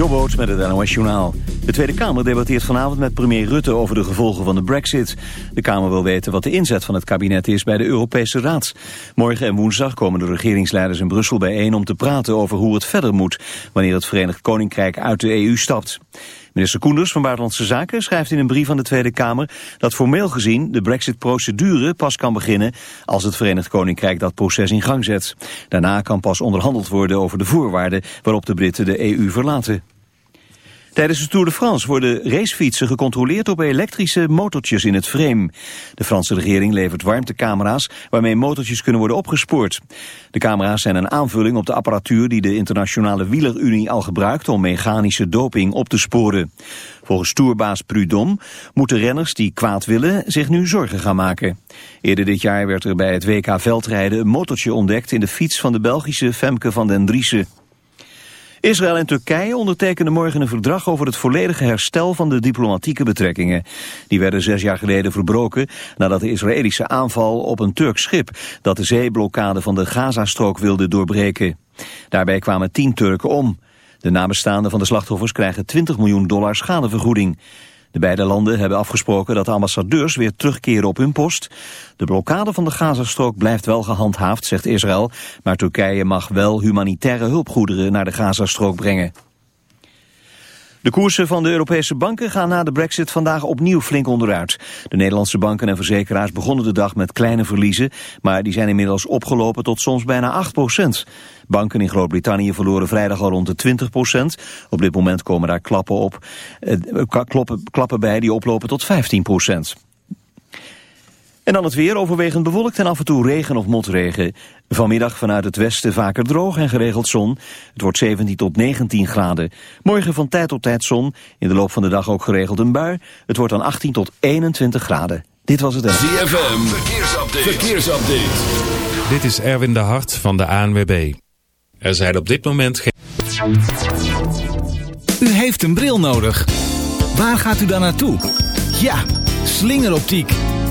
Jobboot met het NOS Journaal. De Tweede Kamer debatteert vanavond met premier Rutte over de gevolgen van de brexit. De Kamer wil weten wat de inzet van het kabinet is bij de Europese Raad. Morgen en woensdag komen de regeringsleiders in Brussel bijeen om te praten over hoe het verder moet... wanneer het Verenigd Koninkrijk uit de EU stapt. Minister Koenders van Buitenlandse Zaken schrijft in een brief aan de Tweede Kamer dat formeel gezien de brexit-procedure pas kan beginnen als het Verenigd Koninkrijk dat proces in gang zet. Daarna kan pas onderhandeld worden over de voorwaarden waarop de Britten de EU verlaten. Tijdens de Tour de France worden racefietsen gecontroleerd op elektrische motortjes in het frame. De Franse regering levert warmtecamera's waarmee motortjes kunnen worden opgespoord. De camera's zijn een aanvulling op de apparatuur die de internationale wielerunie al gebruikt om mechanische doping op te sporen. Volgens tourbaas Prudhomme moeten renners die kwaad willen zich nu zorgen gaan maken. Eerder dit jaar werd er bij het WK veldrijden een motortje ontdekt in de fiets van de Belgische Femke van den Driessen. Israël en Turkije ondertekenen morgen een verdrag over het volledige herstel van de diplomatieke betrekkingen. Die werden zes jaar geleden verbroken nadat de Israëlische aanval op een Turks schip dat de zeeblokkade van de Gazastrook wilde doorbreken. Daarbij kwamen tien Turken om. De nabestaanden van de slachtoffers krijgen 20 miljoen dollar schadevergoeding. De beide landen hebben afgesproken dat de ambassadeurs weer terugkeren op hun post. De blokkade van de Gazastrook blijft wel gehandhaafd, zegt Israël, maar Turkije mag wel humanitaire hulpgoederen naar de Gazastrook brengen. De koersen van de Europese banken gaan na de brexit vandaag opnieuw flink onderuit. De Nederlandse banken en verzekeraars begonnen de dag met kleine verliezen, maar die zijn inmiddels opgelopen tot soms bijna 8 procent. Banken in Groot-Brittannië verloren vrijdag al rond de 20 procent. Op dit moment komen daar klappen, op, eh, klappen, klappen bij die oplopen tot 15 procent. En dan het weer, overwegend bewolkt en af en toe regen of motregen. Vanmiddag vanuit het westen vaker droog en geregeld zon. Het wordt 17 tot 19 graden. Morgen van tijd tot tijd zon. In de loop van de dag ook geregeld een bui. Het wordt dan 18 tot 21 graden. Dit was het. ZFM, verkeersupdate. verkeersupdate. Dit is Erwin de Hart van de ANWB. Er zijn op dit moment geen... U heeft een bril nodig. Waar gaat u dan naartoe? Ja, slingeroptiek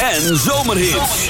en zomerhits.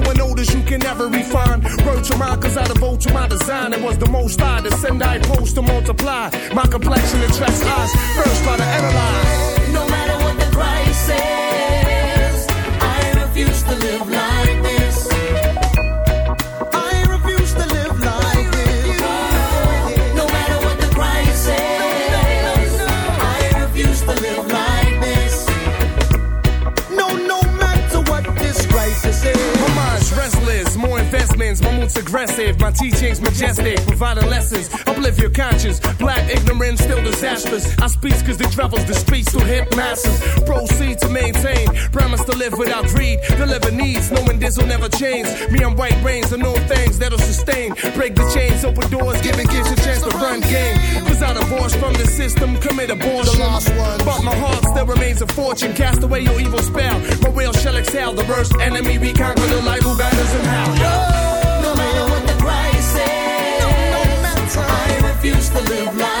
can never refine. Wrote to mine, cause I devote to my design. It was the most I to send, I post to multiply. My complexion attracts eyes. First, try to analyze. No matter what the price is, I refuse to live like aggressive, my teachings majestic, providing lessons, uplift your conscience. Black ignorance still disastrous. I speak cause the travels the streets to hit masses. Proceed to maintain, promise to live without greed, deliver needs, knowing this will never change. Me, I'm white brains, I know things that'll sustain. Break the chains, open doors, giving kids a chance to run game. Cause I divorced from the system, commit abortion. The lost one. But my heart still remains a fortune. Cast away your evil spell. My will shall exhale. The worst enemy we conquer the light who guide us in to live like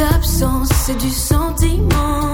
absences c'est du sentiment